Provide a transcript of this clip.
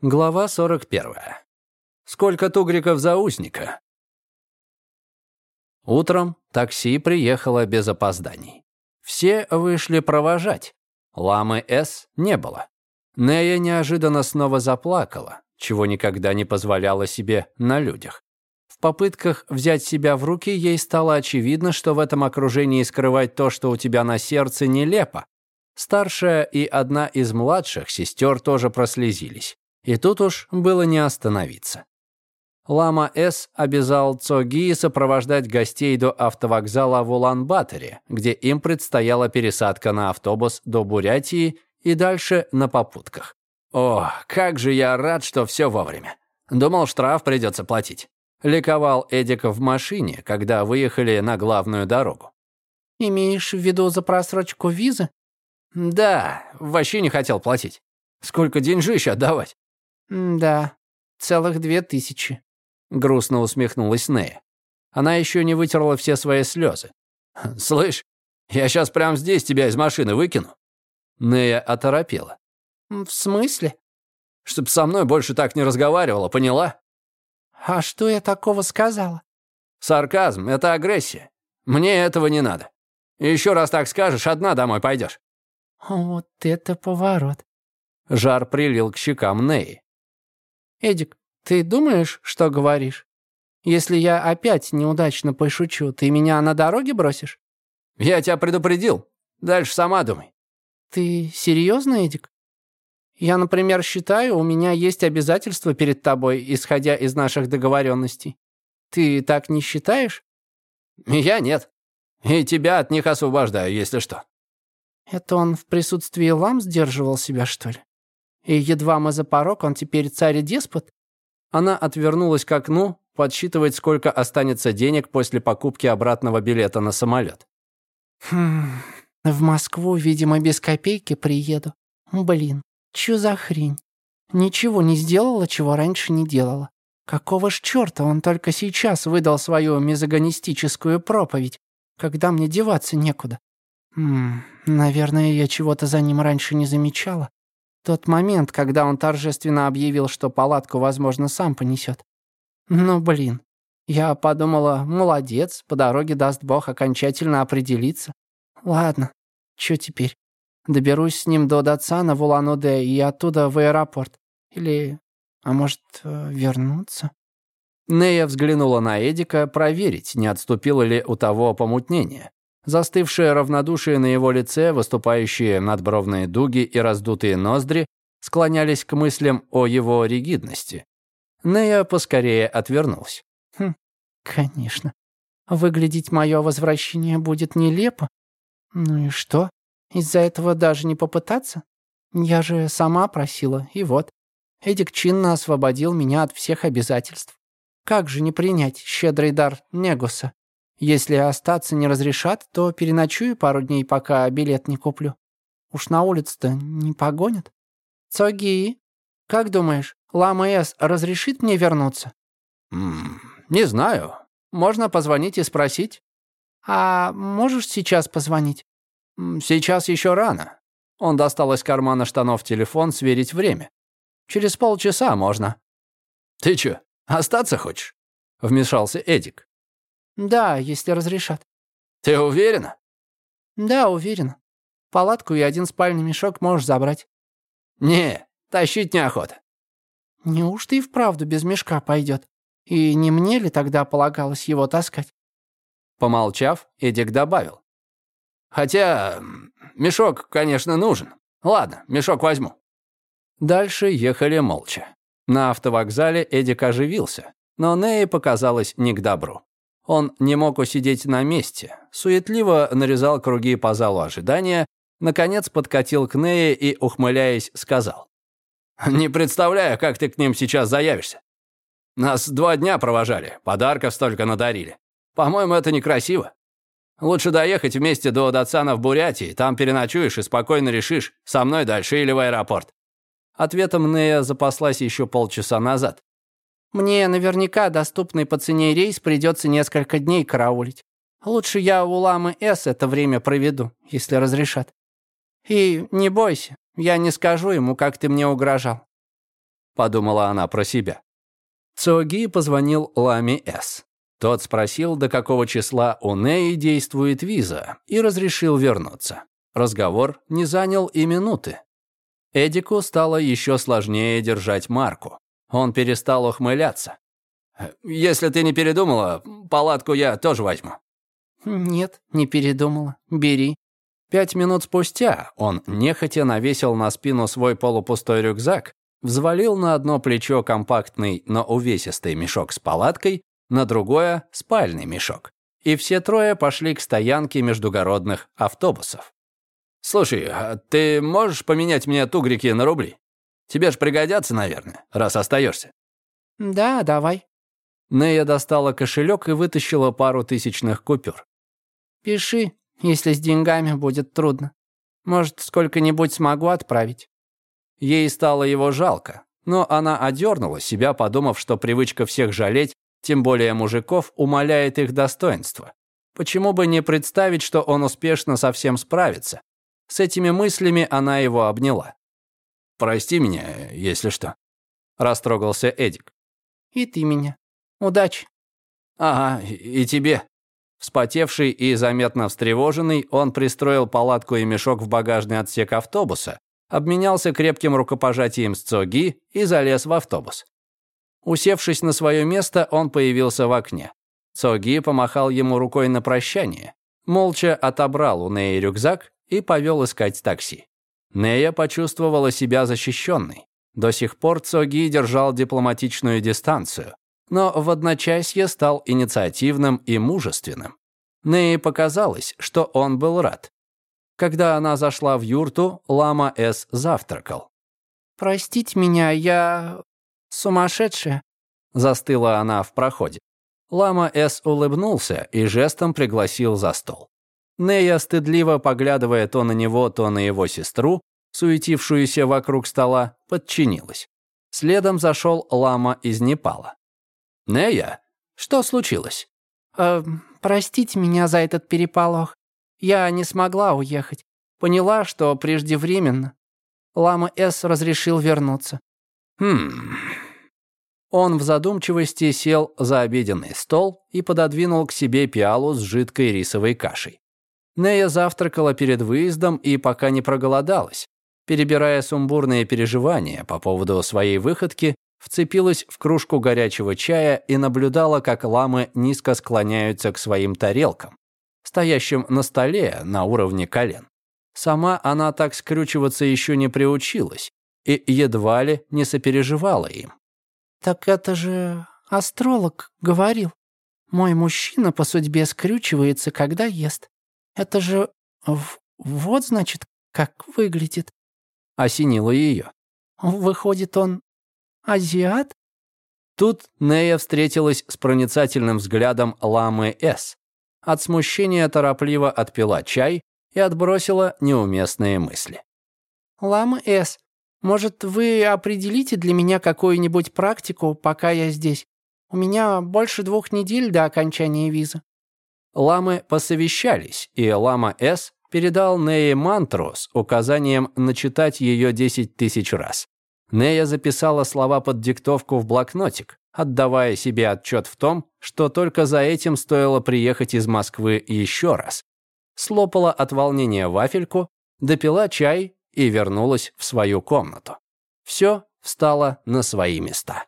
Глава 41. Сколько тугриков за узника? Утром такси приехало без опозданий. Все вышли провожать. Ламы С не было. Нея неожиданно снова заплакала, чего никогда не позволяла себе на людях. В попытках взять себя в руки ей стало очевидно, что в этом окружении скрывать то, что у тебя на сердце, нелепо. Старшая и одна из младших сестер тоже прослезились. И тут уж было не остановиться. Лама С обязал Цоги сопровождать гостей до автовокзала в Улан-Баторе, где им предстояла пересадка на автобус до Бурятии и дальше на попутках. «О, как же я рад, что все вовремя. Думал, штраф придется платить». Ликовал Эдик в машине, когда выехали на главную дорогу. «Имеешь в виду за просрочку визы?» «Да, вообще не хотел платить. Сколько деньжищ отдавать?» «Да, целых две тысячи», — грустно усмехнулась Нея. Она еще не вытерла все свои слезы. «Слышь, я сейчас прямо здесь тебя из машины выкину». Нея оторопела. «В смысле?» «Чтоб со мной больше так не разговаривала, поняла?» «А что я такого сказала?» «Сарказм — это агрессия. Мне этого не надо. Еще раз так скажешь, одна домой пойдешь». «Вот это поворот». Жар прилил к щекам Неи. «Эдик, ты думаешь, что говоришь? Если я опять неудачно пошучу, ты меня на дороге бросишь?» «Я тебя предупредил. Дальше сама думай». «Ты серьезно, Эдик? Я, например, считаю, у меня есть обязательства перед тобой, исходя из наших договоренностей. Ты так не считаешь?» «Я нет. И тебя от них освобождаю, если что». «Это он в присутствии лам сдерживал себя, что ли?» И едва мы за порог, он теперь царь и деспот?» Она отвернулась к окну, подсчитывать, сколько останется денег после покупки обратного билета на самолет. «Хм, в Москву, видимо, без копейки приеду. Блин, чё за хрень? Ничего не сделала, чего раньше не делала. Какого ж чёрта он только сейчас выдал свою мизогонистическую проповедь, когда мне деваться некуда? Хм, наверное, я чего-то за ним раньше не замечала. Тот момент, когда он торжественно объявил, что палатку, возможно, сам понесет. Ну, блин. Я подумала, молодец, по дороге даст бог окончательно определиться. Ладно, что теперь? Доберусь с ним до Датсана в Улан-Удэ и оттуда в аэропорт. Или, а может, э, вернуться? Нея взглянула на Эдика, проверить, не отступило ли у того помутнение. Застывшее равнодушие на его лице, выступающие надбровные дуги и раздутые ноздри склонялись к мыслям о его ригидности. Нея поскорее отвернулся. «Хм, конечно. Выглядеть мое возвращение будет нелепо. Ну и что? Из-за этого даже не попытаться? Я же сама просила, и вот. Эдик чинно освободил меня от всех обязательств. Как же не принять щедрый дар Негуса? Если остаться не разрешат, то переночую пару дней, пока билет не куплю. Уж на улице-то не погонят. Цоги, как думаешь, Лама С разрешит мне вернуться? М не знаю. Можно позвонить и спросить. А можешь сейчас позвонить? Сейчас еще рано. Он достал из кармана штанов телефон сверить время. Через полчаса можно. Ты чё, остаться хочешь? Вмешался Эдик. «Да, если разрешат». «Ты уверена?» «Да, уверена. Палатку и один спальный мешок можешь забрать». «Не, тащить неохота». «Неужто и вправду без мешка пойдет? И не мне ли тогда полагалось его таскать?» Помолчав, Эдик добавил. «Хотя мешок, конечно, нужен. Ладно, мешок возьму». Дальше ехали молча. На автовокзале Эдик оживился, но Нее показалось не к добру. Он не мог усидеть на месте, суетливо нарезал круги по залу ожидания, наконец подкатил к Нее и, ухмыляясь, сказал. «Не представляю, как ты к ним сейчас заявишься. Нас два дня провожали, подарков столько надарили. По-моему, это некрасиво. Лучше доехать вместе до Датсана в Бурятии, там переночуешь и спокойно решишь, со мной дальше или в аэропорт». Ответом Нея запаслась еще полчаса назад. Мне наверняка доступный по цене рейс придется несколько дней караулить. Лучше я у Ламы С это время проведу, если разрешат. И не бойся, я не скажу ему, как ты мне угрожал». подумала она про себя. Цоги позвонил Лами С. Тот спросил, до какого числа у Неи действует виза, и разрешил вернуться. Разговор не занял и минуты. Эдику стало еще сложнее держать марку. Он перестал ухмыляться. «Если ты не передумала, палатку я тоже возьму». «Нет, не передумала. Бери». Пять минут спустя он нехотя навесил на спину свой полупустой рюкзак, взвалил на одно плечо компактный, но увесистый мешок с палаткой, на другое – спальный мешок. И все трое пошли к стоянке междугородных автобусов. «Слушай, а ты можешь поменять мне тугрики на рубли? Тебе ж пригодятся, наверное, раз остаешься. «Да, давай». Нея достала кошелек и вытащила пару тысячных купюр. «Пиши, если с деньгами будет трудно. Может, сколько-нибудь смогу отправить». Ей стало его жалко, но она одернула себя, подумав, что привычка всех жалеть, тем более мужиков, умаляет их достоинство. Почему бы не представить, что он успешно со всем справится? С этими мыслями она его обняла. «Прости меня, если что», – растрогался Эдик. «И ты меня. Удачи». «Ага, и тебе». Вспотевший и заметно встревоженный, он пристроил палатку и мешок в багажный отсек автобуса, обменялся крепким рукопожатием с Цоги и залез в автобус. Усевшись на свое место, он появился в окне. Цоги помахал ему рукой на прощание, молча отобрал у Неи рюкзак и повел искать такси. Нея почувствовала себя защищенной. До сих пор Цоги держал дипломатичную дистанцию, но в одночасье стал инициативным и мужественным. Нее показалось, что он был рад. Когда она зашла в юрту, Лама С завтракал. «Простите меня, я... сумасшедшая», — застыла она в проходе. Лама С улыбнулся и жестом пригласил за стол. Нея, стыдливо поглядывая то на него, то на его сестру, суетившуюся вокруг стола, подчинилась. Следом зашел лама из Непала. «Нея, что случилось?» э, «Простите меня за этот переполох. Я не смогла уехать. Поняла, что преждевременно. Лама С разрешил вернуться. Хм. Он в задумчивости сел за обеденный стол и пододвинул к себе пиалу с жидкой рисовой кашей. Нея завтракала перед выездом и пока не проголодалась. Перебирая сумбурные переживания по поводу своей выходки, вцепилась в кружку горячего чая и наблюдала, как ламы низко склоняются к своим тарелкам стоящим на столе на уровне колен. Сама она так скрючиваться еще не приучилась и едва ли не сопереживала им. «Так это же астролог говорил. Мой мужчина по судьбе скрючивается, когда ест. Это же вот, значит, как выглядит». Осенило ее. «Выходит, он азиат?» Тут Нея встретилась с проницательным взглядом ламы С, от смущения торопливо отпила чай и отбросила неуместные мысли. «Лама С, может, вы определите для меня какую-нибудь практику, пока я здесь? У меня больше двух недель до окончания визы». Ламы посовещались, и Лама С передал Нее мантру с указанием начитать ее 10 тысяч раз. Нея записала слова под диктовку в блокнотик, отдавая себе отчет в том, что только за этим стоило приехать из Москвы еще раз. Слопала от волнения вафельку, допила чай и вернулась в свою комнату. Все встало на свои места.